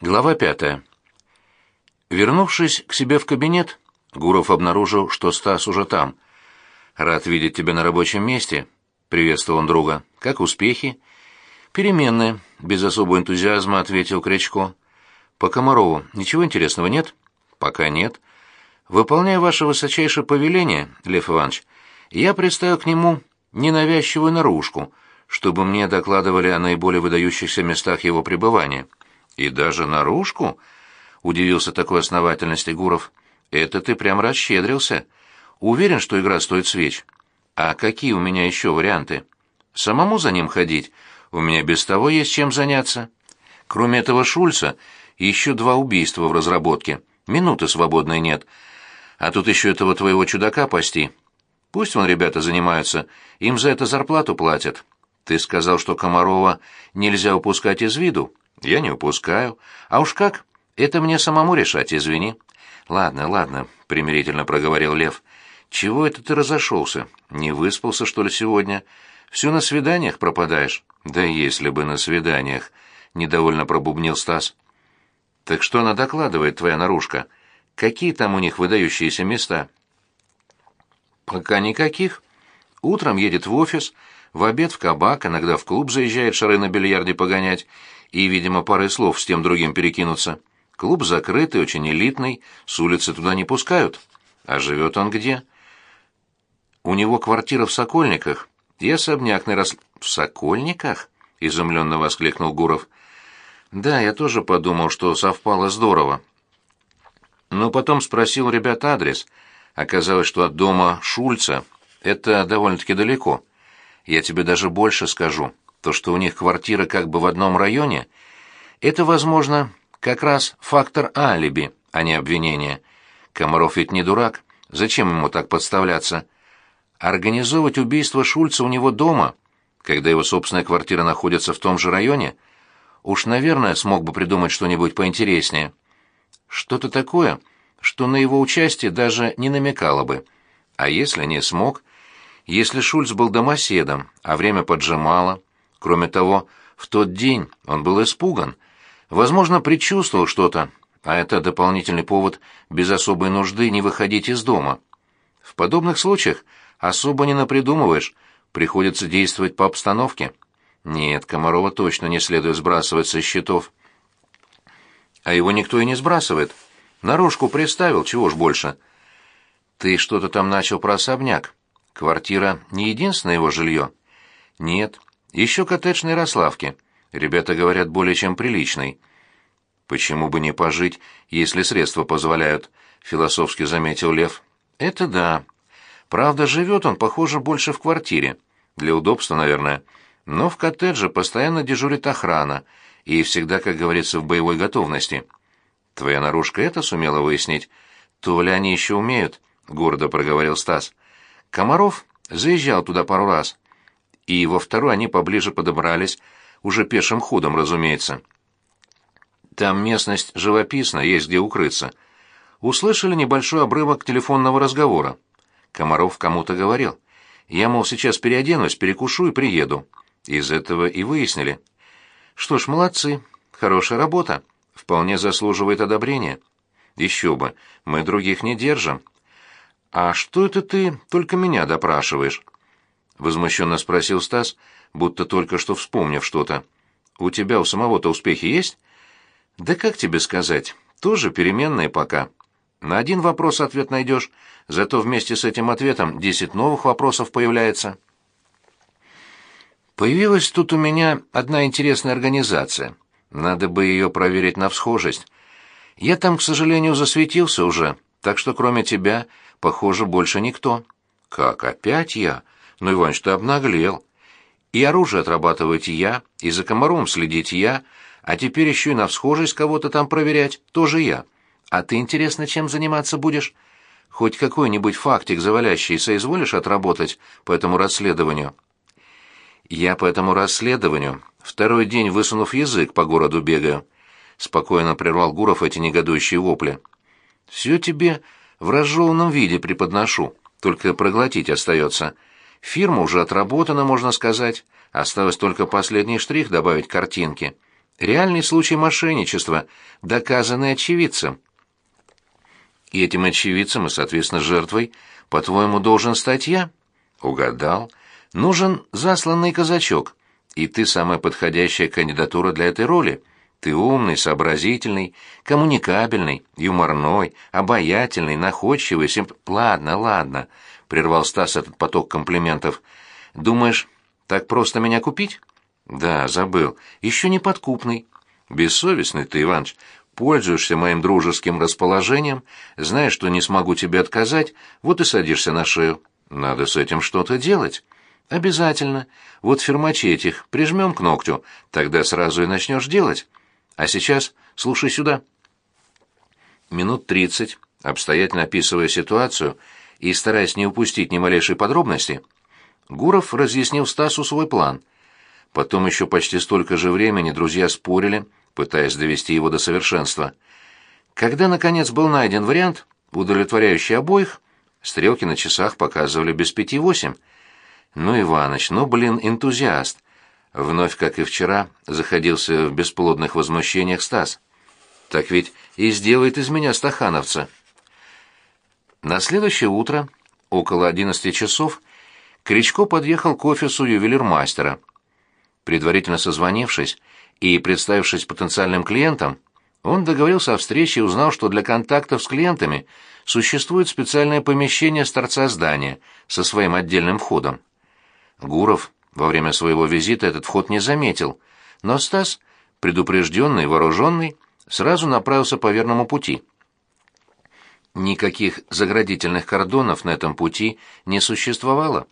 Глава пятая. Вернувшись к себе в кабинет, Гуров обнаружил, что Стас уже там. «Рад видеть тебя на рабочем месте», — приветствовал он друга. «Как успехи?» «Переменные», — без особого энтузиазма ответил Крячко. «По Комарову ничего интересного нет?» «Пока нет. Выполняя ваше высочайшее повеление, Лев Иванович, я представил к нему ненавязчивую наружку, чтобы мне докладывали о наиболее выдающихся местах его пребывания». «И даже наружку?» — удивился такой основательности Гуров. «Это ты прям расщедрился. Уверен, что игра стоит свеч. А какие у меня еще варианты? Самому за ним ходить? У меня без того есть чем заняться. Кроме этого Шульца, еще два убийства в разработке. Минуты свободной нет. А тут еще этого твоего чудака пасти. Пусть вон ребята занимаются, им за это зарплату платят. Ты сказал, что Комарова нельзя упускать из виду. Я не упускаю. А уж как? Это мне самому решать, извини. Ладно, ладно, примирительно проговорил Лев. Чего это ты разошелся? Не выспался, что ли, сегодня? Все на свиданиях пропадаешь? Да если бы на свиданиях, недовольно пробубнил Стас. Так что она докладывает, твоя наружка? Какие там у них выдающиеся места? Пока никаких. Утром едет в офис, в обед в кабак, иногда в клуб заезжает шары на бильярде погонять и, видимо, парой слов с тем другим перекинуться. Клуб закрытый, очень элитный, с улицы туда не пускают. А живет он где? У него квартира в Сокольниках и особняк на рас... В Сокольниках? Изумленно воскликнул Гуров. Да, я тоже подумал, что совпало здорово. Но потом спросил ребят адрес. Оказалось, что от дома Шульца это довольно-таки далеко. Я тебе даже больше скажу. То, что у них квартира как бы в одном районе, это, возможно, как раз фактор алиби, а не обвинение. Комаров ведь не дурак. Зачем ему так подставляться? Организовывать убийство Шульца у него дома, когда его собственная квартира находится в том же районе, уж, наверное, смог бы придумать что-нибудь поинтереснее. Что-то такое, что на его участие даже не намекало бы. А если не смог, если Шульц был домоседом, а время поджимало, Кроме того, в тот день он был испуган, возможно, предчувствовал что-то, а это дополнительный повод без особой нужды не выходить из дома. В подобных случаях особо не напридумываешь, приходится действовать по обстановке. Нет, Комарова точно не следует сбрасывать со счетов. А его никто и не сбрасывает. Наружку приставил, чего ж больше. Ты что-то там начал про особняк. Квартира не единственное его жилье? Нет, еще коттедж на Ярославке. Ребята говорят, более чем приличный. Почему бы не пожить, если средства позволяют, философски заметил Лев. Это да. Правда, живет он, похоже, больше в квартире. Для удобства, наверное. Но в коттедже постоянно дежурит охрана и всегда, как говорится, в боевой готовности. Твоя наружка это сумела выяснить? То ли они еще умеют, гордо проговорил Стас. Комаров заезжал туда пару раз и во второй они поближе подобрались, уже пешим ходом, разумеется. Там местность живописная, есть где укрыться. Услышали небольшой обрывок телефонного разговора. Комаров кому-то говорил. Я, мол, сейчас переоденусь, перекушу и приеду. Из этого и выяснили. Что ж, молодцы. Хорошая работа. Вполне заслуживает одобрения. Еще бы, мы других не держим. А что это ты только меня допрашиваешь? — возмущенно спросил Стас, будто только что вспомнив что-то. «У тебя у самого-то успехи есть?» «Да как тебе сказать? Тоже переменные пока. На один вопрос ответ найдешь, зато вместе с этим ответом десять новых вопросов появляется». Появилась тут у меня одна интересная организация. Надо бы ее проверить на всхожесть. Я там, к сожалению, засветился уже, так что кроме тебя, похоже, больше никто. Как опять я? Ну, Иваныч, ты обнаглел. И оружие отрабатывать я, и за комаром следить я, а теперь еще и на всхожесть кого-то там проверять тоже я. А ты, интересно, чем заниматься будешь? Хоть какой-нибудь фактик завалящий соизволишь отработать по этому расследованию?» «Я по этому расследованию второй день, высунув язык, по городу бегаю», — спокойно прервал Гуров эти негодующие вопли. «Все тебе в разжеванном виде преподношу, только проглотить остается. Фирма уже отработана, можно сказать. Осталось только последний штрих добавить картинки. Реальный случай мошенничества, доказанный очевидцем. И этим очевидцем и, соответственно, жертвой, по-твоему, должен стать я? Угадал. Нужен засланный казачок, и ты самая подходящая кандидатура для этой роли. Ты умный, сообразительный, коммуникабельный, юморной, обаятельный, находчивый, симп... Ладно, ладно, прервал Стас этот поток комплиментов. Думаешь, так просто меня купить? Да, забыл. Еще не подкупный. Бессовестный ты, Иваныч. Пользуешься моим дружеским расположением, знаешь, что не смогу тебе отказать, вот и садишься на шею. Надо с этим что-то делать. Обязательно. Вот фермачи этих прижмем к ногтю, тогда сразу и начнешь делать. А сейчас слушай сюда. Минут тридцать, обстоятельно описывая ситуацию и стараясь не упустить ни малейшей подробности, Гуров разъяснил Стасу свой план — Потом еще почти столько же времени друзья спорили, пытаясь довести его до совершенства. Когда, наконец, был найден вариант, удовлетворяющий обоих, стрелки на часах показывали без пяти восемь. Ну, Иваныч, ну, блин, энтузиаст. Вновь, как и вчера, заходился в бесплодных возмущениях Стас. Так ведь и сделает из меня стахановца. На следующее утро, около одиннадцати часов, Кричко подъехал к офису ювелирмастера — Предварительно созвонившись и представившись потенциальным клиентом, он договорился о встрече и узнал, что для контактов с клиентами существует специальное помещение с торца здания со своим отдельным входом. Гуров во время своего визита этот вход не заметил, но Стас, предупрежденный вооруженный, сразу направился по верному пути. Никаких заградительных кордонов на этом пути не существовало.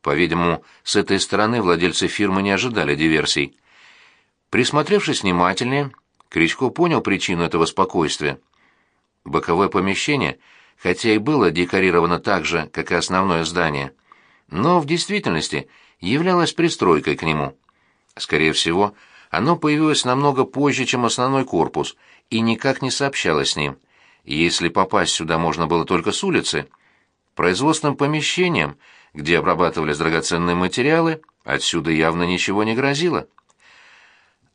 По-видимому, с этой стороны владельцы фирмы не ожидали диверсий. Присмотревшись внимательнее, Кричко понял причину этого спокойствия. Боковое помещение, хотя и было декорировано так же, как и основное здание, но в действительности являлось пристройкой к нему. Скорее всего, оно появилось намного позже, чем основной корпус, и никак не сообщалось с ним. Если попасть сюда можно было только с улицы, производственным помещением – где обрабатывались драгоценные материалы, отсюда явно ничего не грозило.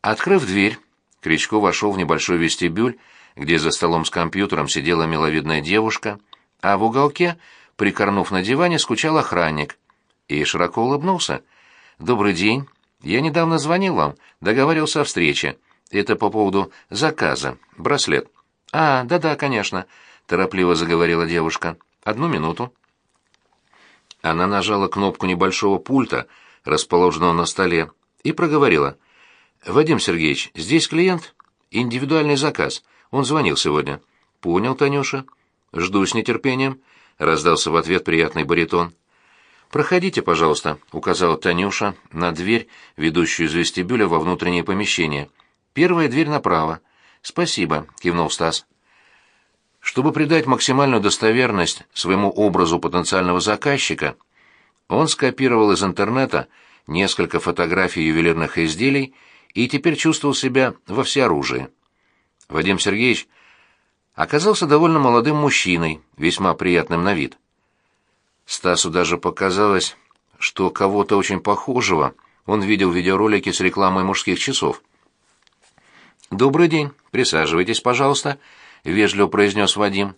Открыв дверь, Кричко вошел в небольшой вестибюль, где за столом с компьютером сидела миловидная девушка, а в уголке, прикорнув на диване, скучал охранник. И широко улыбнулся. «Добрый день. Я недавно звонил вам, договаривался о встрече. Это по поводу заказа. Браслет». «А, да-да, конечно», — торопливо заговорила девушка. «Одну минуту». Она нажала кнопку небольшого пульта, расположенного на столе, и проговорила. «Вадим Сергеевич, здесь клиент? Индивидуальный заказ. Он звонил сегодня». «Понял, Танюша. Жду с нетерпением», — раздался в ответ приятный баритон. «Проходите, пожалуйста», — указала Танюша на дверь, ведущую из вестибюля во внутреннее помещение. «Первая дверь направо». «Спасибо», — кивнул Стас. Чтобы придать максимальную достоверность своему образу потенциального заказчика, он скопировал из интернета несколько фотографий ювелирных изделий и теперь чувствовал себя во всеоружии. Вадим Сергеевич оказался довольно молодым мужчиной, весьма приятным на вид. Стасу даже показалось, что кого-то очень похожего он видел в видеоролике с рекламой мужских часов. «Добрый день. Присаживайтесь, пожалуйста», — вежливо произнес Вадим.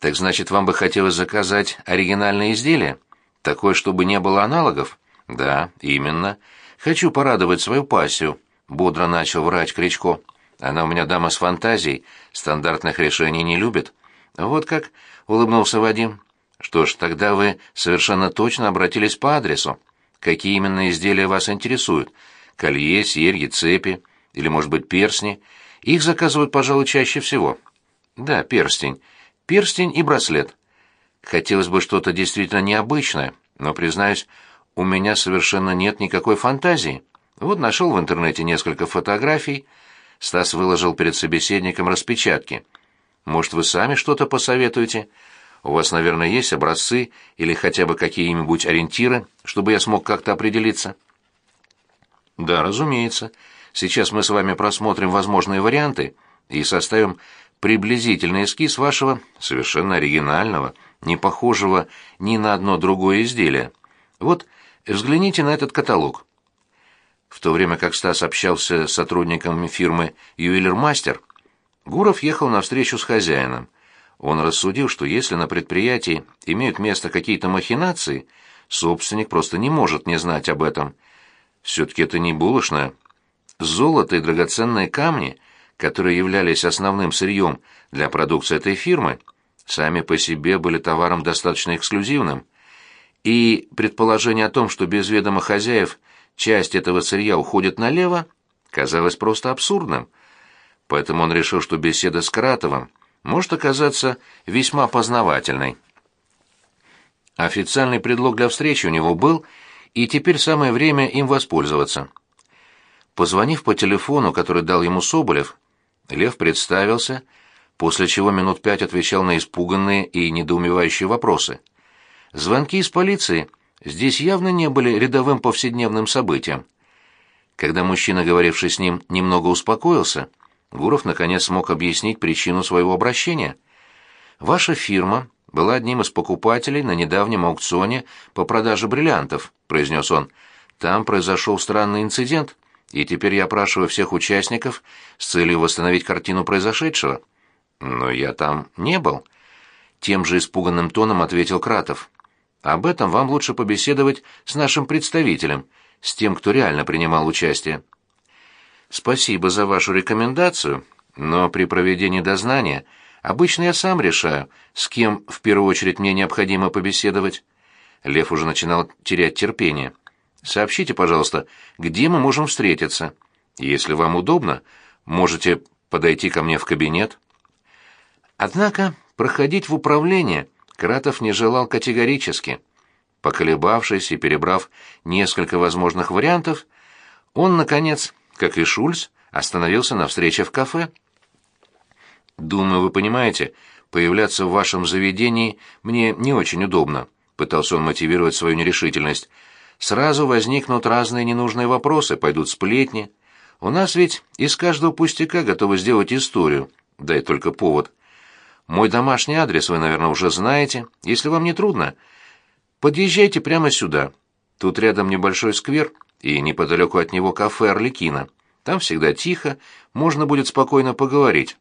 «Так значит, вам бы хотелось заказать оригинальное изделие? Такое, чтобы не было аналогов?» «Да, именно. Хочу порадовать свою пассию», — бодро начал врач Кричко. «Она у меня дама с фантазией, стандартных решений не любит». «Вот как?» — улыбнулся Вадим. «Что ж, тогда вы совершенно точно обратились по адресу. Какие именно изделия вас интересуют? Колье, серьги, цепи? Или, может быть, перстни? Их заказывают, пожалуй, чаще всего». Да, перстень. Перстень и браслет. Хотелось бы что-то действительно необычное, но, признаюсь, у меня совершенно нет никакой фантазии. Вот нашел в интернете несколько фотографий. Стас выложил перед собеседником распечатки. Может, вы сами что-то посоветуете? У вас, наверное, есть образцы или хотя бы какие-нибудь ориентиры, чтобы я смог как-то определиться? Да, разумеется. Сейчас мы с вами просмотрим возможные варианты и составим приблизительный эскиз вашего совершенно оригинального, не похожего ни на одно другое изделие. Вот взгляните на этот каталог. в то время как Стас общался с сотрудниками фирмы «Ювелир Мастер», Гуров ехал на встречу с хозяином. Он рассудил, что если на предприятии имеют место какие-то махинации, собственник просто не может не знать об этом. Все-таки это не булочная. Золото и драгоценные камни, которые являлись основным сырьем для продукции этой фирмы, сами по себе были товаром достаточно эксклюзивным. И предположение о том, что без ведома хозяев часть этого сырья уходит налево, казалось просто абсурдным. Поэтому он решил, что беседа с Кратовым может оказаться весьма познавательной. Официальный предлог для встречи у него был, и теперь самое время им воспользоваться. Позвонив по телефону, который дал ему Соболев, Лев представился, после чего минут пять отвечал на испуганные и недоумевающие вопросы. Звонки из полиции здесь явно не были рядовым повседневным событием. Когда мужчина, говоривший с ним, немного успокоился, Гуров наконец смог объяснить причину своего обращения. «Ваша фирма была одним из покупателей на недавнем аукционе по продаже бриллиантов», — произнес он. «Там произошел странный инцидент, и теперь я опрашиваю всех участников с целью восстановить картину произошедшего». «Но я там не был», — тем же испуганным тоном ответил Кратов. «Об этом вам лучше побеседовать с нашим представителем, с тем, кто реально принимал участие». Спасибо за вашу рекомендацию, но при проведении дознания обычно я сам решаю, с кем в первую очередь мне необходимо побеседовать. Лев уже начинал терять терпение. Сообщите, пожалуйста, где мы можем встретиться. Если вам удобно, можете подойти ко мне в кабинет. Однако проходить в управление Кратов не желал категорически. Поколебавшись и перебрав несколько возможных вариантов, он, наконец, как и Шульц, остановился на встрече в кафе. «Думаю, вы понимаете, появляться в вашем заведении мне не очень удобно», — пытался он мотивировать свою нерешительность. «Сразу возникнут разные ненужные вопросы, пойдут сплетни. У нас ведь из каждого пустяка готовы сделать историю, дай только повод. Мой домашний адрес вы, наверное, уже знаете. Если вам не трудно, подъезжайте прямо сюда. Тут рядом небольшой сквер, и неподалеку от него кафе «Орликино». Там всегда тихо, можно будет спокойно поговорить.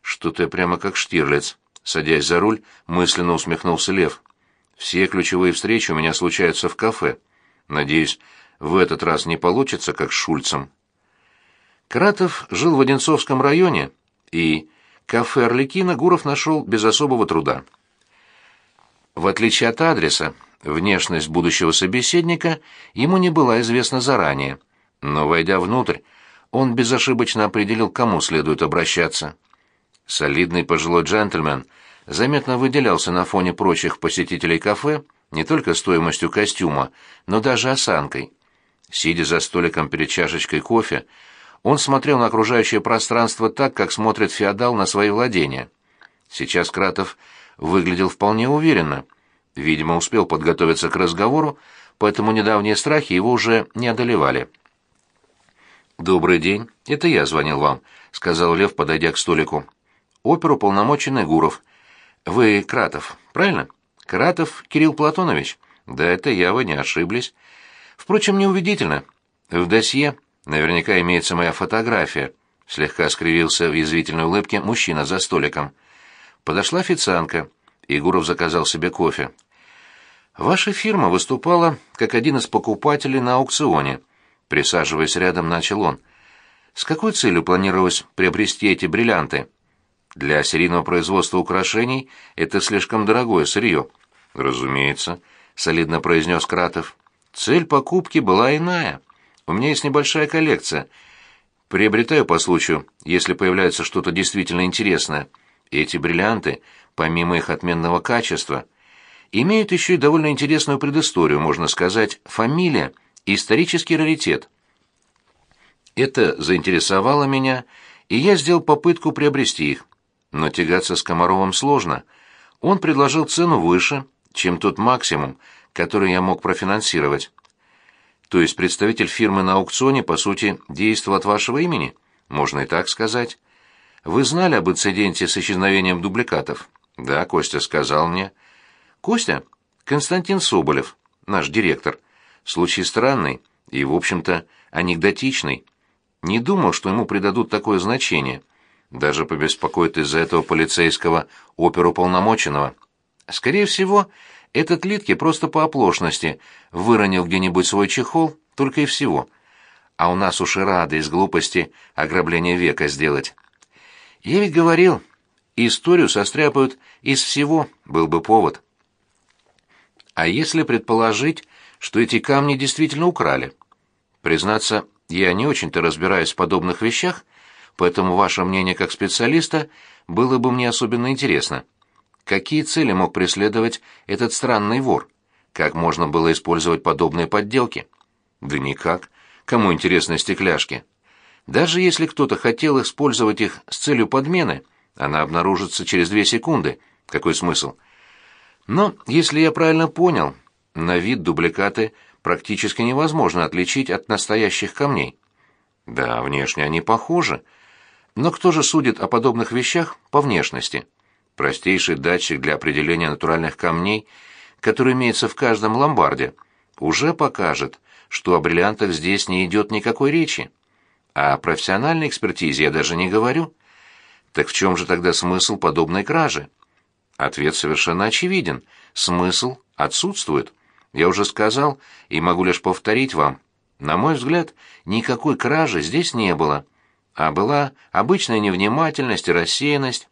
Что ты прямо как Штирлиц. Садясь за руль, мысленно усмехнулся Лев. Все ключевые встречи у меня случаются в кафе. Надеюсь, в этот раз не получится, как с Шульцем. Кратов жил в Одинцовском районе, и кафе «Орликино» Гуров нашел без особого труда. В отличие от адреса, Внешность будущего собеседника ему не была известна заранее, но, войдя внутрь, он безошибочно определил, кому следует обращаться. Солидный пожилой джентльмен заметно выделялся на фоне прочих посетителей кафе не только стоимостью костюма, но даже осанкой. Сидя за столиком перед чашечкой кофе, он смотрел на окружающее пространство так, как смотрит феодал на свои владения. Сейчас Кратов выглядел вполне уверенно — Видимо, успел подготовиться к разговору, поэтому недавние страхи его уже не одолевали. «Добрый день, это я звонил вам», — сказал Лев, подойдя к столику. «Оперуполномоченный Гуров. Вы Кратов, правильно? Кратов Кирилл Платонович? Да, это я, вы не ошиблись. Впрочем, неубедительно. В досье наверняка имеется моя фотография», — слегка скривился в язвительной улыбке мужчина за столиком. Подошла официантка, и Гуров заказал себе кофе. Ваша фирма выступала как один из покупателей на аукционе. Присаживаясь рядом, начал он. С какой целью планировалось приобрести эти бриллианты? Для серийного производства украшений это слишком дорогое сырье. Разумеется, солидно произнес Кратов. Цель покупки была иная. У меня есть небольшая коллекция. Приобретаю по случаю, если появляется что-то действительно интересное. Эти бриллианты, помимо их отменного качества, имеют еще и довольно интересную предысторию, можно сказать, фамилия исторический раритет. Это заинтересовало меня, и я сделал попытку приобрести их. Но тягаться с Комаровым сложно. Он предложил цену выше, чем тот максимум, который я мог профинансировать. То есть представитель фирмы на аукционе, по сути, действовал от вашего имени? Можно и так сказать. Вы знали об инциденте с исчезновением дубликатов? Да, Костя сказал мне. Костя? Константин Соболев, наш директор. Случай странный, и, в общем-то, анекдотичный. Не думал, что ему придадут такое значение. Даже побеспокоит из-за этого полицейского оперуполномоченного. Скорее всего, этот Литке просто по оплошности выронил где-нибудь свой чехол, только и всего. А у нас уж и рады из глупости ограбление века сделать. Я ведь говорил, историю состряпают из всего, был бы повод. А если предположить, что эти камни действительно украли? Признаться, я не очень-то разбираюсь в подобных вещах, поэтому ваше мнение как специалиста было бы мне особенно интересно. Какие цели мог преследовать этот странный вор? Как можно было использовать подобные подделки? Да никак. Кому интересны стекляшки? Даже если кто-то хотел использовать их с целью подмены, она обнаружится через две секунды. Какой смысл? Но, если я правильно понял, на вид дубликаты практически невозможно отличить от настоящих камней. Да, внешне они похожи. Но кто же судит о подобных вещах по внешности? Простейший датчик для определения натуральных камней, который имеется в каждом ломбарде, уже покажет, что о бриллиантах здесь не идет никакой речи. А о профессиональной экспертизе я даже не говорю. Так в чем же тогда смысл подобной кражи? Ответ совершенно очевиден. Смысл отсутствует. Я уже сказал и могу лишь повторить вам. На мой взгляд, никакой кражи здесь не было, а была обычная невнимательность и рассеянность.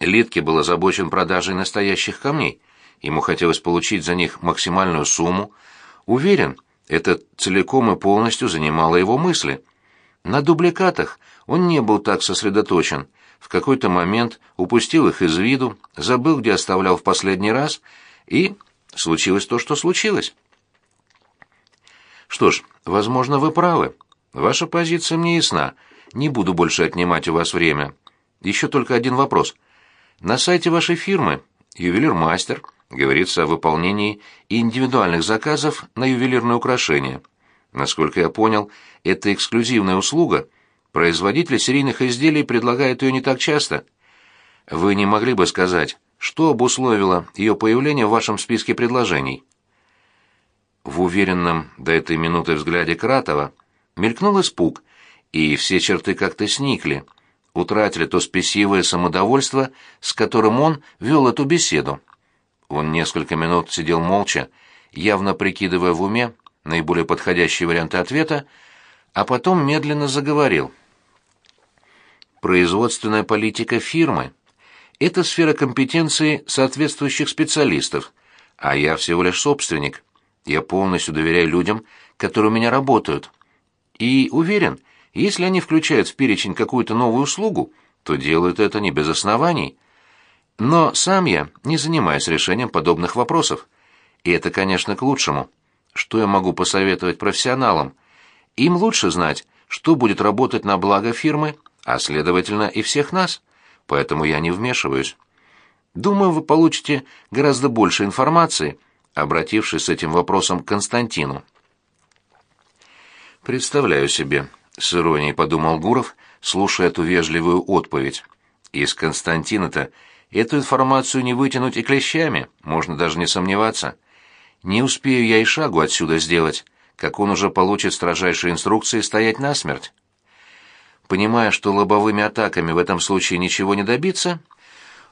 Литке был озабочен продажей настоящих камней. Ему хотелось получить за них максимальную сумму. Уверен, это целиком и полностью занимало его мысли. На дубликатах он не был так сосредоточен. В какой-то момент упустил их из виду, забыл, где оставлял в последний раз, и случилось то, что случилось. Что ж, возможно, вы правы. Ваша позиция мне ясна. Не буду больше отнимать у вас время. Еще только один вопрос. На сайте вашей фирмы «Ювелир Мастер» говорится о выполнении индивидуальных заказов на ювелирные украшения. Насколько я понял, это эксклюзивная услуга. Производитель серийных изделий предлагает ее не так часто. Вы не могли бы сказать, что обусловило ее появление в вашем списке предложений? В уверенном до этой минуты взгляде Кратова мелькнул испуг, и все черты как-то сникли, утратили то спесивое самодовольство, с которым он вел эту беседу. Он несколько минут сидел молча, явно прикидывая в уме наиболее подходящие варианты ответа, а потом медленно заговорил. Производственная политика фирмы – это сфера компетенции соответствующих специалистов, а я всего лишь собственник. Я полностью доверяю людям, которые у меня работают. И уверен, если они включают в перечень какую-то новую услугу, то делают это не без оснований. Но сам я не занимаюсь решением подобных вопросов. И это, конечно, к лучшему. Что я могу посоветовать профессионалам? Им лучше знать, что будет работать на благо фирмы, а следовательно и всех нас. Поэтому я не вмешиваюсь. Думаю, вы получите гораздо больше информации, обратившись с этим вопросом к Константину. Представляю себе, с иронией подумал Гуров, слушая эту вежливую отповедь. Из Константина-то эту информацию не вытянуть и клещами, можно даже не сомневаться. Не успею я и шагу отсюда сделать, как он уже получит строжайшие инструкции стоять насмерть. Понимая, что лобовыми атаками в этом случае ничего не добиться,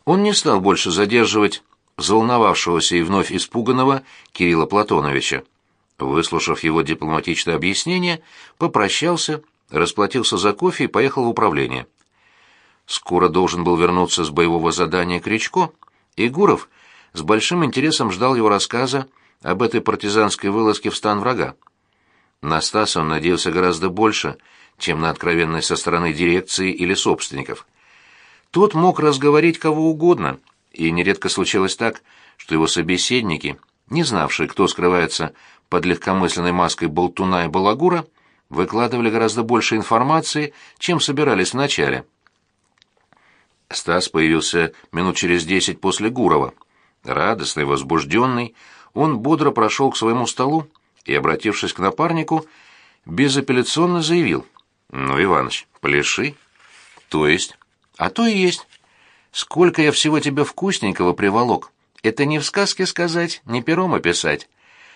он не стал больше задерживать взволновавшегося и вновь испуганного Кирилла Платоновича. Выслушав его дипломатичное объяснение, попрощался, расплатился за кофе и поехал в управление. Скоро должен был вернуться с боевого задания Кричко, и Гуров с большим интересом ждал его рассказа об этой партизанской вылазке в стан врага. На Стаса он надеялся гораздо больше, чем на откровенность со стороны дирекции или собственников. Тот мог разговорить кого угодно, и нередко случалось так, что его собеседники, не знавшие, кто скрывается под легкомысленной маской болтуна и балагура, выкладывали гораздо больше информации, чем собирались вначале. Стас появился минут через десять после Гурова. Радостный, возбужденный, он бодро прошел к своему столу и, обратившись к напарнику, безапелляционно заявил. «Ну, Иваныч, пляши». «То есть?» «А то и есть. Сколько я всего тебе вкусненького приволок. Это не в сказке сказать, не пером описать.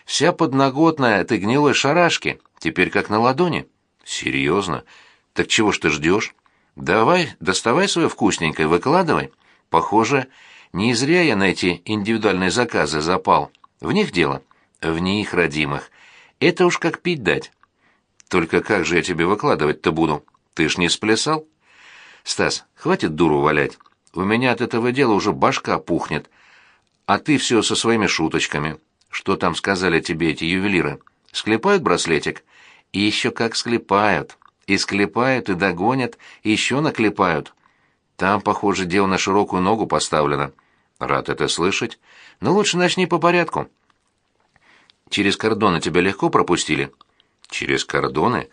Вся подноготная этой гнилой шарашки, теперь как на ладони. Серьезно? Так чего ж ты ждешь? Давай, доставай свое вкусненькое, выкладывай. Похоже, не зря я на эти индивидуальные заказы запал. В них дело. В них, родимых. Это уж как пить дать. Только как же я тебе выкладывать-то буду? Ты ж не сплясал? Стас, хватит дуру валять. У меня от этого дела уже башка пухнет. А ты все со своими шуточками. Что там сказали тебе эти ювелиры? Склепают браслетик? И еще как склепают. И склепают, и догонят, и еще наклепают. Там, похоже, дело на широкую ногу поставлено. Рад это слышать. Но лучше начни по порядку. Через кордоны тебя легко пропустили? Через кордоны?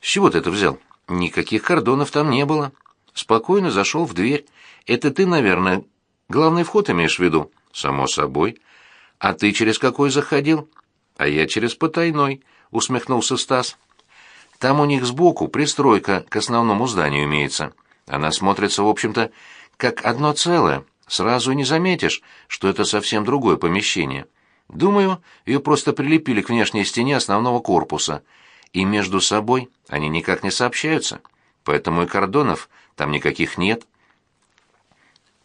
С чего ты это взял? Никаких кордонов там не было. Спокойно зашел в дверь. Это ты, наверное, главный вход имеешь в виду? Само собой. А ты через какой заходил? А я через потайной, усмехнулся Стас. Там у них сбоку пристройка к основному зданию имеется. Она смотрится, в общем-то, как одно целое. Сразу не заметишь, что это совсем другое помещение. Думаю, ее просто прилепили к внешней стене основного корпуса, и между собой они никак не сообщаются. Поэтому и кордонов там никаких нет.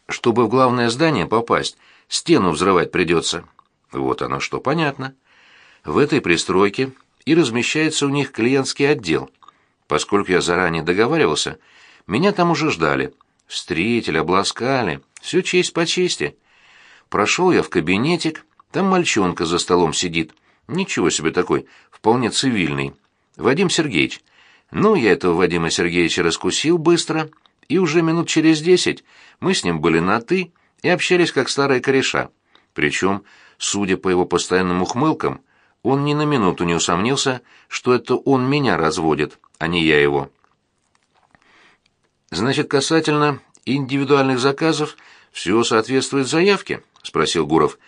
Чтобы в главное здание попасть, стену взрывать придется. Вот оно что, понятно. В этой пристройке и размещается у них клиентский отдел. Поскольку я заранее договаривался, меня там уже ждали. Встретили, обласкали. Все честь по чести. Прошел я в кабинетик, там мальчонка за столом сидит. Ничего себе такой, вполне цивильный. Вадим Сергеевич. Ну, я этого Вадима Сергеевича раскусил быстро, и уже минут через десять мы с ним были на «ты» и общались как старые кореша. Причем, судя по его постоянным ухмылкам, он ни на минуту не усомнился, что это он меня разводит, а не я его. Значит, касательно индивидуальных заказов все соответствует заявке? спросил Гуров.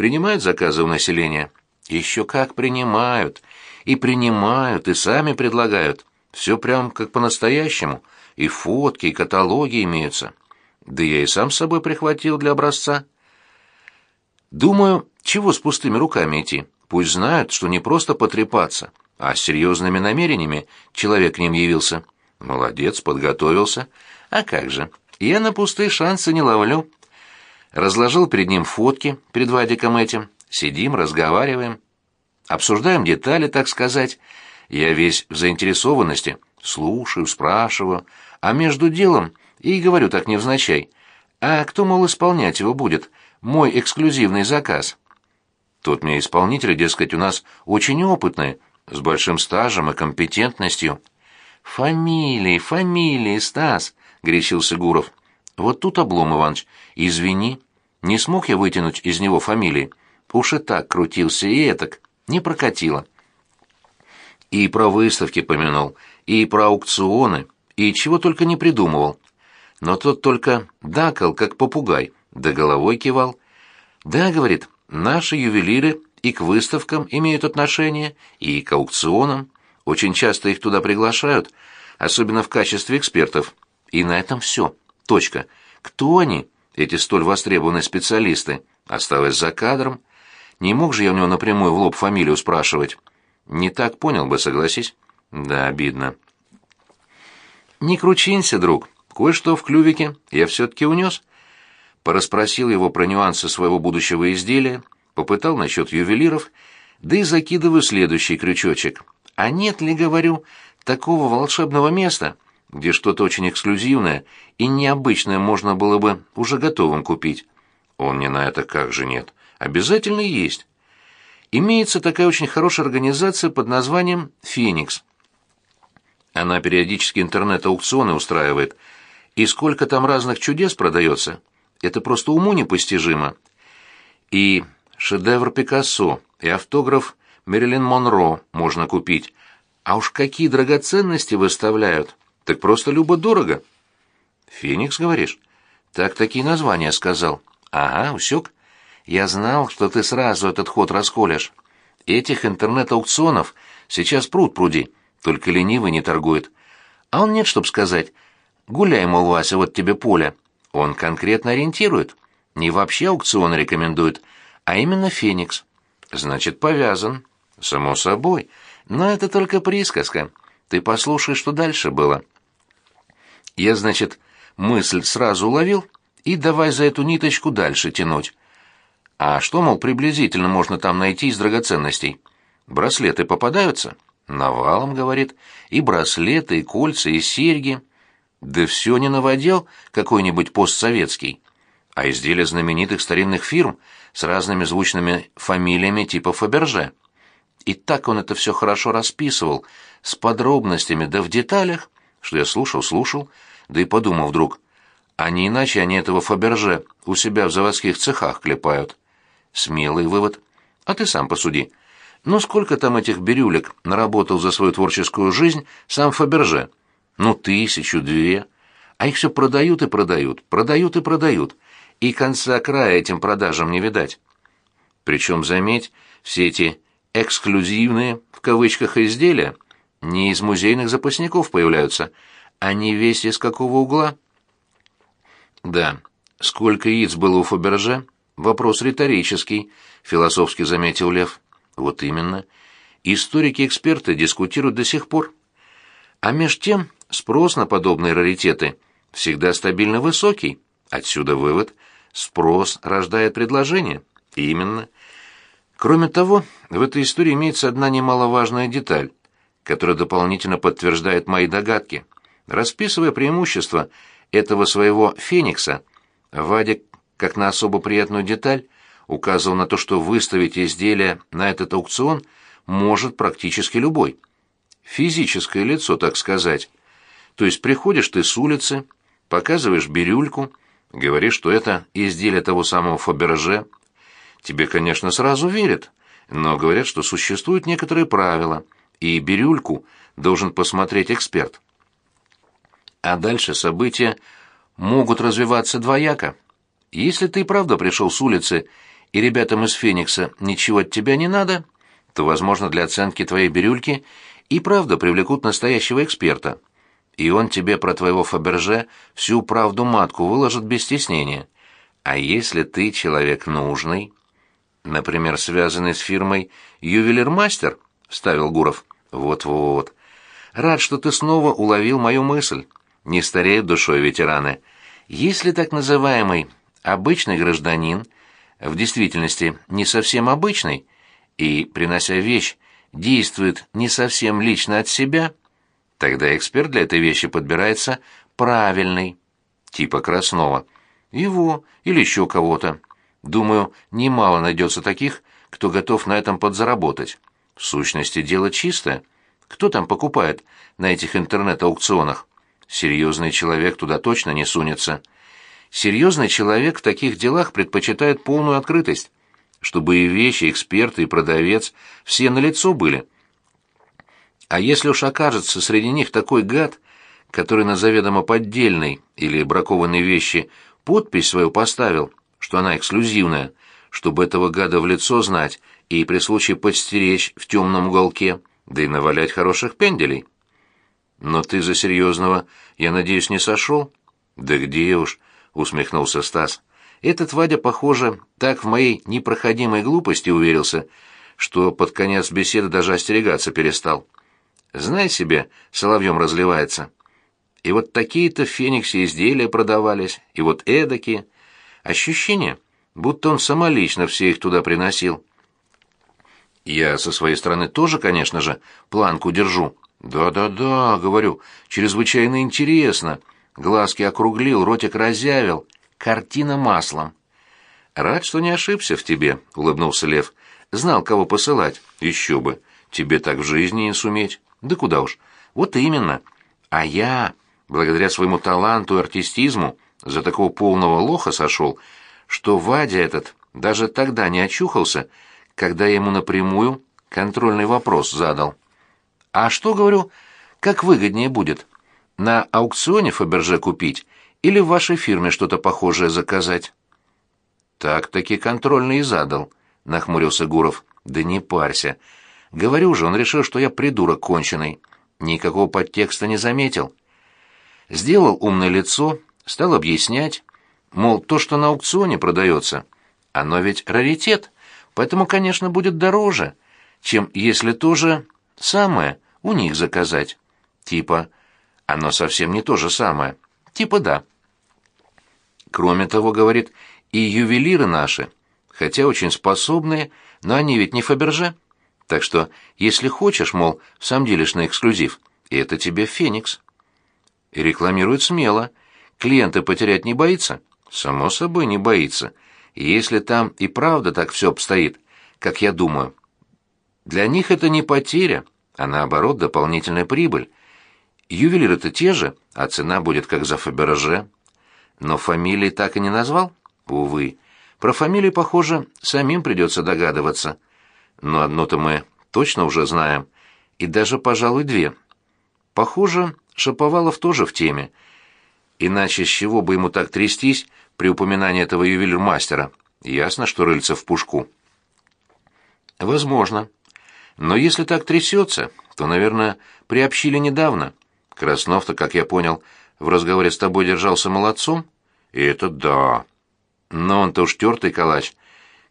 Принимают заказы у населения? Еще как принимают. И принимают, и сами предлагают. Все прям как по-настоящему. И фотки, и каталоги имеются. Да я и сам с собой прихватил для образца. Думаю, чего с пустыми руками идти? Пусть знают, что не просто потрепаться, а с серьезными намерениями человек к ним явился. Молодец, подготовился. А как же? Я на пустые шансы не ловлю. Разложил перед ним фотки, перед Вадиком этим. Сидим, разговариваем. Обсуждаем детали, так сказать. Я весь в заинтересованности. Слушаю, спрашиваю. А между делом и говорю так невзначай. А кто, мол, исполнять его будет? Мой эксклюзивный заказ. Тот мне исполнитель, дескать, у нас очень опытный, с большим стажем и компетентностью. «Фамилии, фамилии, Стас!» — горячился Гуров. «Вот тут облом, Иваныч. Извини, не смог я вытянуть из него фамилии. Уж и так крутился, и этак. Не прокатило». И про выставки помянул, и про аукционы, и чего только не придумывал. Но тот только дакал, как попугай, да головой кивал. «Да, — говорит, — наши ювелиры и к выставкам имеют отношение, и к аукционам. Очень часто их туда приглашают, особенно в качестве экспертов. И на этом все. Точка. Кто они, эти столь востребованные специалисты? Осталось за кадром. Не мог же я у него напрямую в лоб фамилию спрашивать. Не так понял бы, согласись? Да, обидно. Не кручинься, друг. Кое-что в клювике я все-таки унес. Пораспросил его про нюансы своего будущего изделия, попытал насчет ювелиров, да и закидываю следующий крючочек. А нет ли, говорю, такого волшебного места, где что-то очень эксклюзивное и необычное можно было бы уже готовым купить? Он не на это как же нет. Обязательно есть. Имеется такая очень хорошая организация под названием «Феникс». Она периодически интернет-аукционы устраивает. И сколько там разных чудес продается, это просто уму непостижимо. И шедевр Пикассо, и автограф Мэрилин Монро можно купить. А уж какие драгоценности выставляют, так просто любо-дорого. Феникс, говоришь? Так такие названия сказал. Ага, усек. Я знал, что ты сразу этот ход расколешь. Этих интернет-аукционов сейчас пруд пруди, только ленивый не торгует. А он нет, чтоб сказать. Гуляй, мол, Вася, вот тебе поле. Он конкретно ориентирует. Не вообще аукционы рекомендует, а именно Феникс. Значит, повязан. Само собой. Но это только присказка. Ты послушай, что дальше было. Я, значит, мысль сразу уловил и давай за эту ниточку дальше тянуть. А что, мол, приблизительно можно там найти из драгоценностей? Браслеты попадаются? Навалом, говорит. И браслеты, и кольца, и серьги. Да все не наводил какой-нибудь постсоветский. А изделия знаменитых старинных фирм с разными звучными фамилиями типа Фаберже. И так он это все хорошо расписывал, с подробностями, да в деталях, что я слушал, слушал, да и подумал вдруг, а не иначе они этого Фаберже у себя в заводских цехах клепают. Смелый вывод. А ты сам посуди. Ну сколько там этих бирюлек наработал за свою творческую жизнь сам Фаберже? Ну тысячу, две. А их все продают и продают, продают и продают. И конца края этим продажам не видать. Причем, заметь, все эти эксклюзивные, в кавычках, изделия не из музейных запасников появляются, а не весь из какого угла. Да, сколько яиц было у Фаберже? Вопрос риторический, философски заметил Лев. Вот именно. Историки-эксперты дискутируют до сих пор. А меж тем спрос на подобные раритеты всегда стабильно высокий. Отсюда вывод – спрос рождает предложение. Именно. Кроме того, в этой истории имеется одна немаловажная деталь, которая дополнительно подтверждает мои догадки. Расписывая преимущества этого своего «Феникса», Вадик, как на особо приятную деталь, указывал на то, что выставить изделие на этот аукцион может практически любой. Физическое лицо, так сказать. То есть приходишь ты с улицы, показываешь бирюльку, говоришь, что это изделие того самого Фаберже, Тебе, конечно, сразу верят, но говорят, что существуют некоторые правила, и бирюльку должен посмотреть эксперт. А дальше события могут развиваться двояко. Если ты правда пришел с улицы, и ребятам из Феникса ничего от тебя не надо, то, возможно, для оценки твоей бирюльки и правда привлекут настоящего эксперта. И он тебе про твоего Фаберже всю правду матку выложит без стеснения. А если ты человек нужный... Например, связанный с фирмой «Ювелирмастер», — вставил Гуров. Вот-вот. Рад, что ты снова уловил мою мысль. Не стареют душой ветераны. Если так называемый обычный гражданин, в действительности не совсем обычный, и, принося вещь, действует не совсем лично от себя, тогда эксперт для этой вещи подбирается правильный, типа Краснова. Его или еще кого-то. Думаю, немало найдется таких, кто готов на этом подзаработать. В сущности, дело чистое. Кто там покупает на этих интернет-аукционах? Серьезный человек туда точно не сунется. Серьезный человек в таких делах предпочитает полную открытость, чтобы и вещи, эксперты, и продавец все на лицо были. А если уж окажется среди них такой гад, который на заведомо поддельной или бракованной вещи подпись свою поставил, что она эксклюзивная, чтобы этого гада в лицо знать и при случае подстеречь в темном уголке, да и навалять хороших пенделей. Но ты за серьезного, я надеюсь, не сошел? Да где уж, усмехнулся Стас. Этот Вадя, похоже, так в моей непроходимой глупости уверился, что под конец беседы даже остерегаться перестал. Знай себе, соловьем разливается. И вот такие-то в Фениксе изделия продавались, и вот эдакие — Ощущение, будто он самолично все их туда приносил. Я со своей стороны тоже, конечно же, планку держу. Да-да-да, говорю, чрезвычайно интересно. Глазки округлил, ротик разявил. Картина маслом. Рад, что не ошибся в тебе, улыбнулся Лев. Знал, кого посылать. Еще бы. Тебе так в жизни не суметь. Да куда уж. Вот именно. А я, благодаря своему таланту и артистизму, за такого полного лоха сошел, что Вадя этот даже тогда не очухался, когда я ему напрямую контрольный вопрос задал. «А что, говорю, как выгоднее будет? На аукционе Фаберже купить или в вашей фирме что-то похожее заказать?» «Так-таки контрольный и задал», — нахмурился Гуров. «Да не парься. Говорю же, он решил, что я придурок конченый. Никакого подтекста не заметил. Сделал умное лицо, стал объяснять, мол, то, что на аукционе продается, оно ведь раритет, поэтому, конечно, будет дороже, чем если то же самое у них заказать. Типа, оно совсем не то же самое. Типа да. Кроме того, говорит, и ювелиры наши, хотя очень способные, но они ведь не Фаберже. Так что, если хочешь, мол, в самом на эксклюзив, это тебе Феникс. И рекламирует смело. Клиента потерять не боится? Само собой не боится. Если там и правда так все обстоит, как я думаю, для них это не потеря, а наоборот дополнительная прибыль. Ювелиры-то те же, а цена будет как за Фаберже. Но фамилии так и не назвал? Увы. Про фамилии, похоже, самим придется догадываться. Но одно-то мы точно уже знаем. И даже, пожалуй, две. Похоже, Шаповалов тоже в теме. Иначе с чего бы ему так трястись при упоминании этого ювелирмастера? Ясно, что рыльца в пушку. Возможно. Но если так трясется, то, наверное, приобщили недавно. Краснов-то, как я понял, в разговоре с тобой держался молодцом? И это да. Но он-то уж тертый калач.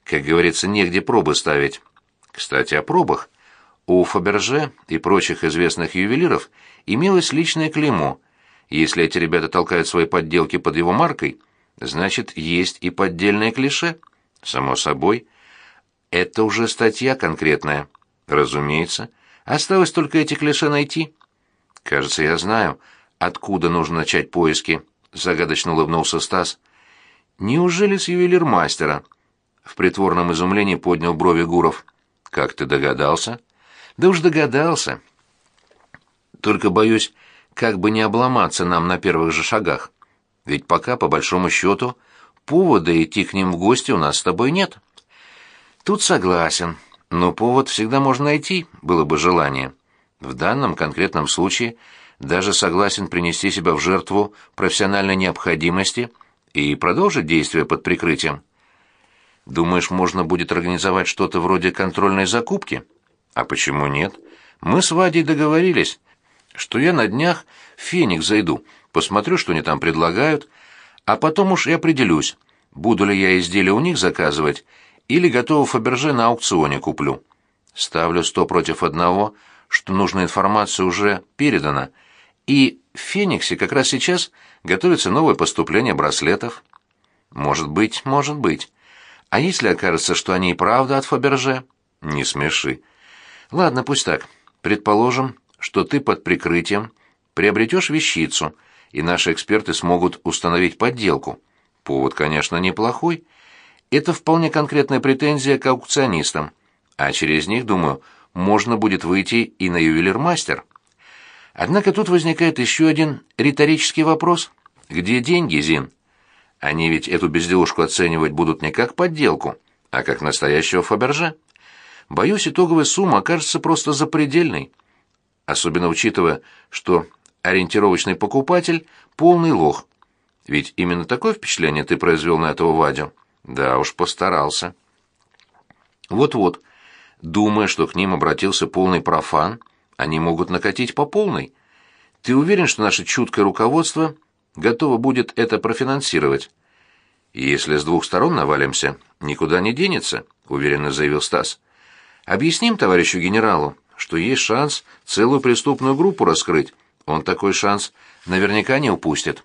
Как говорится, негде пробы ставить. Кстати, о пробах. У Фаберже и прочих известных ювелиров имелось личное клеймо. Если эти ребята толкают свои подделки под его маркой, значит, есть и поддельное клише. Само собой. Это уже статья конкретная. Разумеется. Осталось только эти клише найти. Кажется, я знаю, откуда нужно начать поиски, загадочно улыбнулся Стас. Неужели с ювелирмастера? В притворном изумлении поднял брови Гуров. Как ты догадался? Да уж догадался. Только боюсь, как бы не обломаться нам на первых же шагах. Ведь пока, по большому счету, повода идти к ним в гости у нас с тобой нет. Тут согласен, но повод всегда можно найти, было бы желание. В данном конкретном случае даже согласен принести себя в жертву профессиональной необходимости и продолжить действия под прикрытием. Думаешь, можно будет организовать что-то вроде контрольной закупки? А почему нет? Мы с Вадей договорились, что я на днях в Феникс зайду, посмотрю, что они там предлагают, а потом уж и определюсь, буду ли я изделия у них заказывать или готового Фаберже на аукционе куплю. Ставлю сто против одного, что нужная информация уже передана, и в Фениксе как раз сейчас готовится новое поступление браслетов. Может быть, может быть. А если окажется, что они и правда от Фаберже? Не смеши. Ладно, пусть так. Предположим, что ты под прикрытием приобретешь вещицу, и наши эксперты смогут установить подделку. Повод, конечно, неплохой. Это вполне конкретная претензия к аукционистам, а через них, думаю, можно будет выйти и на ювелирмастер. Однако тут возникает еще один риторический вопрос. Где деньги, Зин? Они ведь эту безделушку оценивать будут не как подделку, а как настоящего Фаберже. Боюсь, итоговая сумма окажется просто запредельной. Особенно учитывая, что ориентировочный покупатель — полный лох. Ведь именно такое впечатление ты произвел на этого Вадю. Да уж, постарался. Вот-вот, думая, что к ним обратился полный профан, они могут накатить по полной. Ты уверен, что наше чуткое руководство готово будет это профинансировать? Если с двух сторон навалимся, никуда не денется, уверенно заявил Стас. Объясним товарищу генералу, что есть шанс целую преступную группу раскрыть. Он такой шанс наверняка не упустит.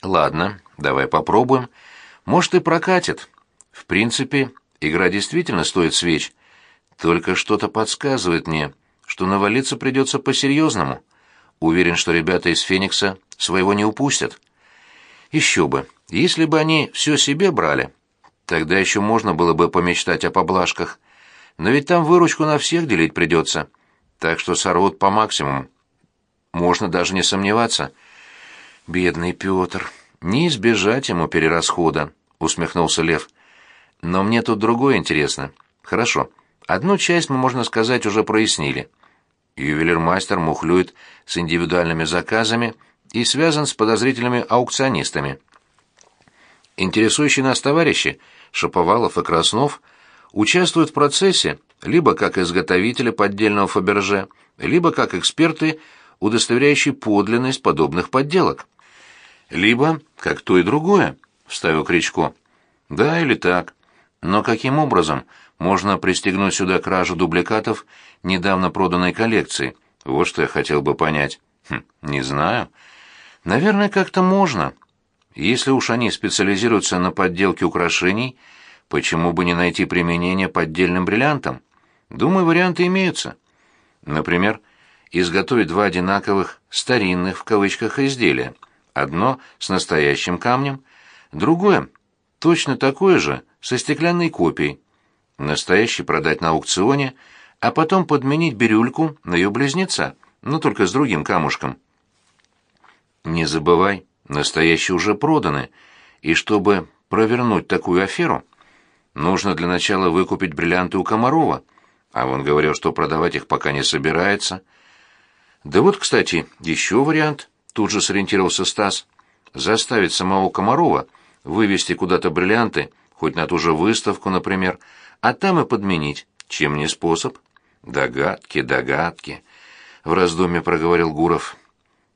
Ладно, давай попробуем. Может и прокатит. В принципе, игра действительно стоит свеч. Только что-то подсказывает мне, что навалиться придется по-серьезному. Уверен, что ребята из Феникса своего не упустят. Еще бы, если бы они все себе брали, тогда еще можно было бы помечтать о поблажках. Но ведь там выручку на всех делить придется, так что сорвут по максимуму. Можно даже не сомневаться. Бедный Петр, не избежать ему перерасхода, усмехнулся Лев. Но мне тут другое интересно. Хорошо, одну часть мы, можно сказать, уже прояснили. Ювелир-мастер мухлюет с индивидуальными заказами и связан с подозрительными аукционистами. Интересующие нас товарищи, Шаповалов и Краснов, участвуют в процессе либо как изготовители поддельного Фаберже, либо как эксперты, удостоверяющие подлинность подобных подделок. Либо как то и другое, вставил Кричко. Да, или так. Но каким образом можно пристегнуть сюда кражу дубликатов недавно проданной коллекции? Вот что я хотел бы понять. Хм, не знаю. Наверное, как-то можно. Если уж они специализируются на подделке украшений, почему бы не найти применение поддельным бриллиантам? Думаю, варианты имеются. Например, изготовить два одинаковых «старинных» в кавычках изделия. Одно с настоящим камнем, другое точно такое же со стеклянной копией. Настоящий продать на аукционе, а потом подменить бирюльку на ее близнеца, но только с другим камушком. Не забывай, настоящие уже проданы, и чтобы провернуть такую аферу, нужно для начала выкупить бриллианты у Комарова, а он говорил, что продавать их пока не собирается. Да вот, кстати, еще вариант, тут же сориентировался Стас, заставить самого Комарова вывести куда-то бриллианты, хоть на ту же выставку, например, а там и подменить. Чем не способ? Догадки, догадки, в раздумье проговорил Гуров.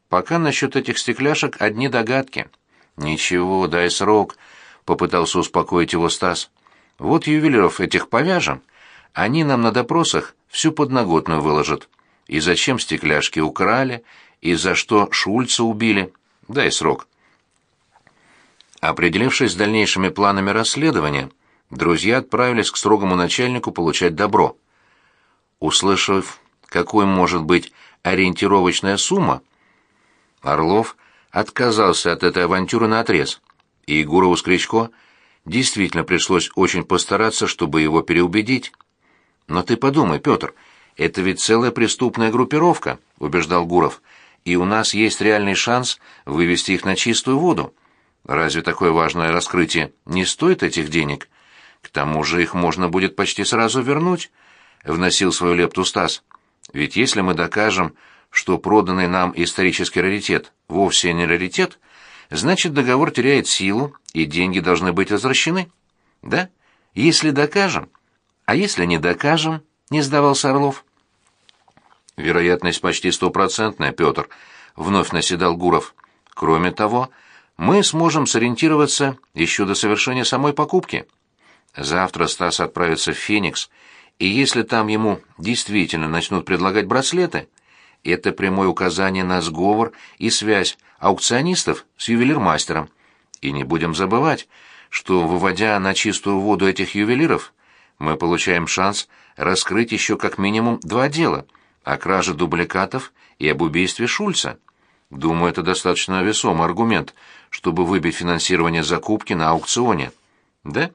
Пока насчет этих стекляшек одни догадки. Ничего, дай срок, попытался успокоить его Стас. Вот ювелиров этих повяжем, они нам на допросах всю подноготную выложат. И зачем стекляшки украли, и за что Шульца убили. Дай срок. Определившись с дальнейшими планами расследования, друзья отправились к строгому начальнику получать добро. Услышав, какой может быть ориентировочная сумма, Орлов отказался от этой авантюры наотрез, и Егорову Скричко действительно пришлось очень постараться, чтобы его переубедить. «Но ты подумай, Петр, это ведь целая преступная группировка», — убеждал Гуров, «и у нас есть реальный шанс вывести их на чистую воду. Разве такое важное раскрытие не стоит этих денег? К тому же их можно будет почти сразу вернуть», — вносил свою лепту Стас. «Ведь если мы докажем, что проданный нам исторический раритет вовсе не раритет, значит договор теряет силу, и деньги должны быть возвращены. Да? Если докажем. А если не докажем, не сдавался Орлов. Вероятность почти стопроцентная, Петр, вновь наседал Гуров. Кроме того, мы сможем сориентироваться еще до совершения самой покупки. Завтра Стас отправится в Феникс, и если там ему действительно начнут предлагать браслеты, это прямое указание на сговор и связь аукционистов с ювелирмастером. И не будем забывать, что, выводя на чистую воду этих ювелиров, мы получаем шанс раскрыть еще как минимум два дела о краже дубликатов и об убийстве Шульца. Думаю, это достаточно весомый аргумент, чтобы выбить финансирование закупки на аукционе. Да?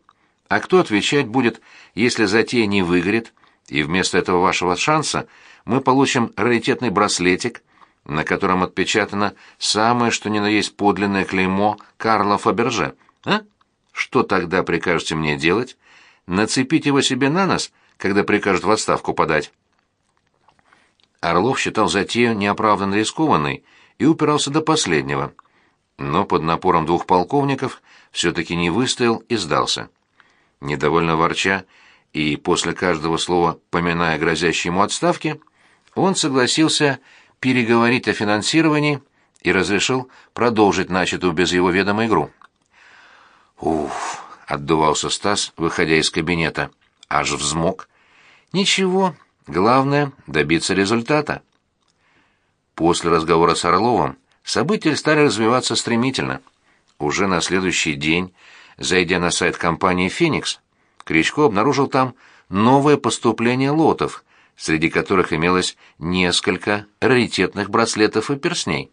А кто отвечать будет, если затея не выгорит, и вместо этого вашего шанса мы получим раритетный браслетик, на котором отпечатано самое что ни на есть подлинное клеймо Карла Фаберже. А? Что тогда прикажете мне делать? Нацепить его себе на нос, когда прикажут в отставку подать? Орлов считал затею неоправданно рискованной и упирался до последнего. Но под напором двух полковников все-таки не выстоял и сдался. Недовольно ворча и после каждого слова поминая грозящие ему отставки, он согласился переговорить о финансировании и разрешил продолжить начатую без его ведома игру. «Уф!» — отдувался Стас, выходя из кабинета. «Аж взмок». «Ничего, главное — добиться результата». После разговора с Орловым события стали развиваться стремительно. Уже на следующий день, зайдя на сайт компании «Феникс», Кричко обнаружил там новое поступление лотов, среди которых имелось несколько раритетных браслетов и перстней.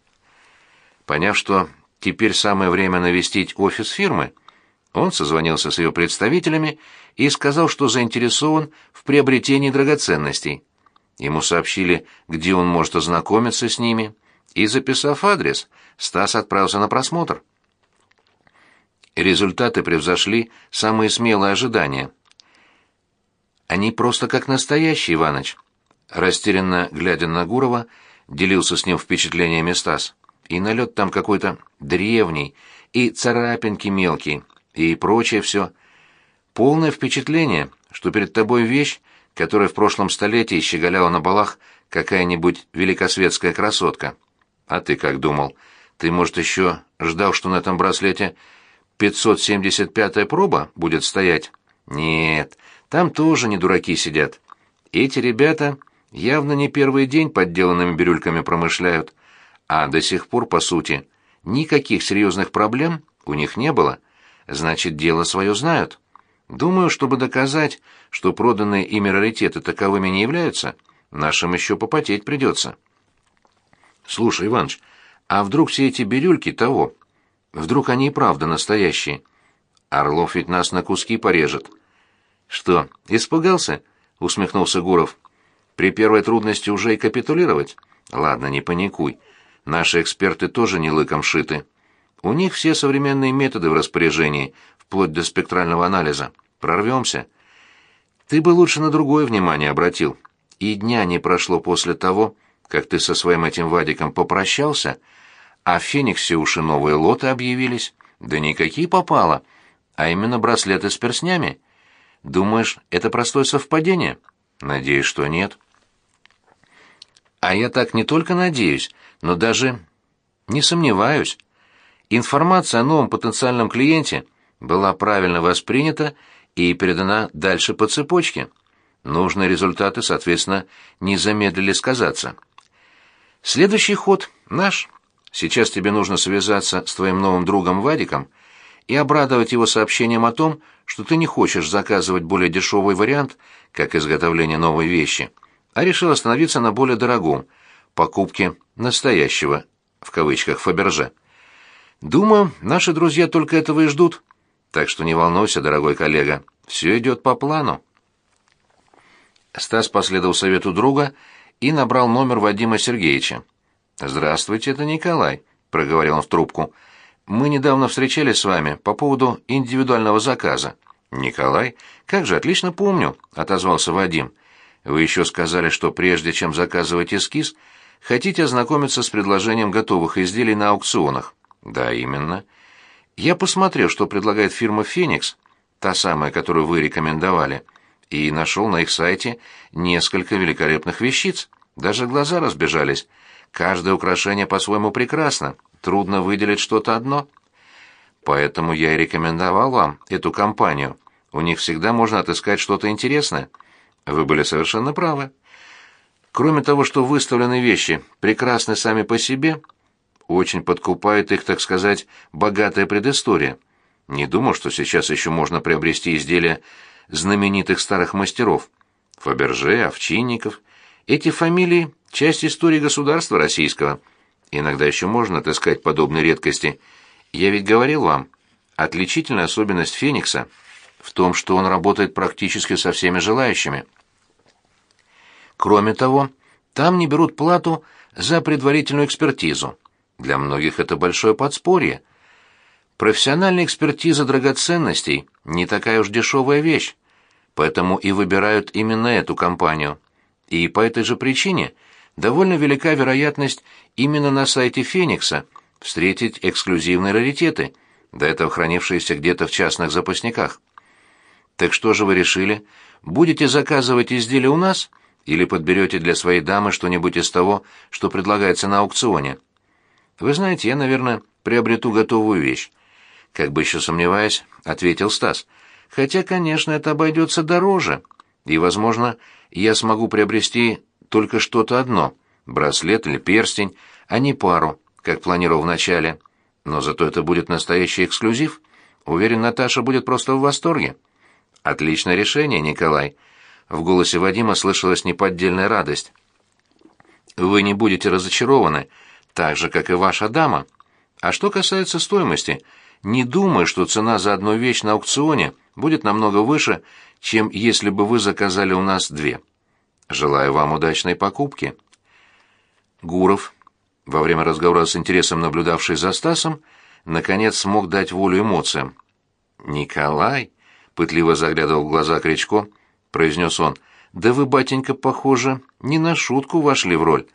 Поняв, что теперь самое время навестить офис фирмы, он созвонился с ее представителями и сказал, что заинтересован в приобретении драгоценностей. Ему сообщили, где он может ознакомиться с ними, и, записав адрес, Стас отправился на просмотр. Результаты превзошли самые смелые ожидания. Они просто как настоящие, Иваныч. Растерянно глядя на Гурова, делился с ним впечатлениями Стас. И налет там какой-то древний, и царапинки мелкие, и прочее все. Полное впечатление, что перед тобой вещь, которая в прошлом столетии щеголяла на балах какая-нибудь великосветская красотка. А ты как думал? Ты, может, еще ждал, что на этом браслете 575-я проба будет стоять? Нет, там тоже не дураки сидят. Эти ребята явно не первый день подделанными бирюльками промышляют, а до сих пор, по сути, никаких серьезных проблем у них не было. Значит, дело свое знают. Думаю, чтобы доказать, что проданные ими раритеты таковыми не являются, нашим еще попотеть придется. Слушай, Иваныч, а вдруг все эти бирюльки того? Вдруг они и правда настоящие? Орлов ведь нас на куски порежет. Что, испугался? Усмехнулся Гуров. При первой трудности уже и капитулировать? Ладно, не паникуй. Наши эксперты тоже не лыком шиты. У них все современные методы в распоряжении, вплоть до спектрального анализа. Прорвемся. Ты бы лучше на другое внимание обратил. И дня не прошло после того, как ты со своим этим Вадиком попрощался, а в Фениксе уж новые лоты объявились. Да никакие попало, а именно браслеты с перстнями. Думаешь, это простое совпадение? Надеюсь, что нет. А я так не только надеюсь, но даже не сомневаюсь. Информация о новом потенциальном клиенте была правильно воспринята и передана дальше по цепочке. Нужные результаты, соответственно, не замедлили сказаться. Следующий ход наш. Сейчас тебе нужно связаться с твоим новым другом Вадиком и обрадовать его сообщением о том, что ты не хочешь заказывать более дешевый вариант, как изготовление новой вещи, а решил остановиться на более дорогом, покупке настоящего, в кавычках, Фаберже. Думаю, наши друзья только этого и ждут. Так что не волнуйся, дорогой коллега, все идет по плану. Стас последовал совету друга и набрал номер Вадима Сергеевича. «Здравствуйте, это Николай», — проговорил он в трубку. «Мы недавно встречались с вами по поводу индивидуального заказа». «Николай? Как же, отлично помню», — отозвался Вадим. «Вы еще сказали, что прежде чем заказывать эскиз, хотите ознакомиться с предложением готовых изделий на аукционах». «Да, именно». «Я посмотрел, что предлагает фирма «Феникс», та самая, которую вы рекомендовали, и нашел на их сайте несколько великолепных вещиц. Даже глаза разбежались». Каждое украшение по-своему прекрасно, трудно выделить что-то одно. Поэтому я и рекомендовал вам эту компанию. У них всегда можно отыскать что-то интересное. Вы были совершенно правы. Кроме того, что выставленные вещи прекрасны сами по себе, очень подкупает их, так сказать, богатая предыстория. Не думал, что сейчас еще можно приобрести изделия знаменитых старых мастеров. Фаберже, Овчинников. Эти фамилии часть истории государства российского. Иногда еще можно отыскать подобные редкости. Я ведь говорил вам, отличительная особенность Феникса в том, что он работает практически со всеми желающими. Кроме того, там не берут плату за предварительную экспертизу. Для многих это большое подспорье. Профессиональная экспертиза драгоценностей не такая уж дешевая вещь, поэтому и выбирают именно эту компанию. И по этой же причине – довольно велика вероятность именно на сайте Феникса встретить эксклюзивные раритеты, до этого хранившиеся где-то в частных запасниках. Так что же вы решили? Будете заказывать изделия у нас или подберете для своей дамы что-нибудь из того, что предлагается на аукционе? Вы знаете, я, наверное, приобрету готовую вещь. Как бы еще сомневаясь, ответил Стас. Хотя, конечно, это обойдется дороже, и, возможно, я смогу приобрести только что-то одно — браслет или перстень, а не пару, как планировал вначале. Но зато это будет настоящий эксклюзив. Уверен, Наташа будет просто в восторге. Отличное решение, Николай. В голосе Вадима слышалась неподдельная радость. Вы не будете разочарованы, так же, как и ваша дама. А что касается стоимости, не думаю, что цена за одну вещь на аукционе будет намного выше, чем если бы вы заказали у нас две. Желаю вам удачной покупки. Гуров, во время разговора с интересом наблюдавший за Стасом, наконец смог дать волю эмоциям. «Николай?» — пытливо заглядывал в глаза Кричко, произнес он. «Да вы, батенька, похоже, не на шутку вошли в роль».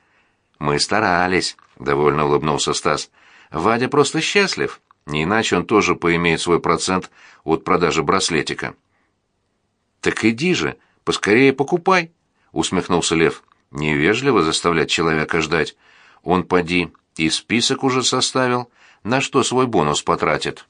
«Мы старались», — довольно улыбнулся Стас. «Вадя просто счастлив, не иначе он тоже поимеет свой процент от продажи браслетика». «Так иди же, поскорее покупай», — усмехнулся Лев. «Невежливо заставлять человека ждать. Он, поди, и список уже составил, на что свой бонус потратит».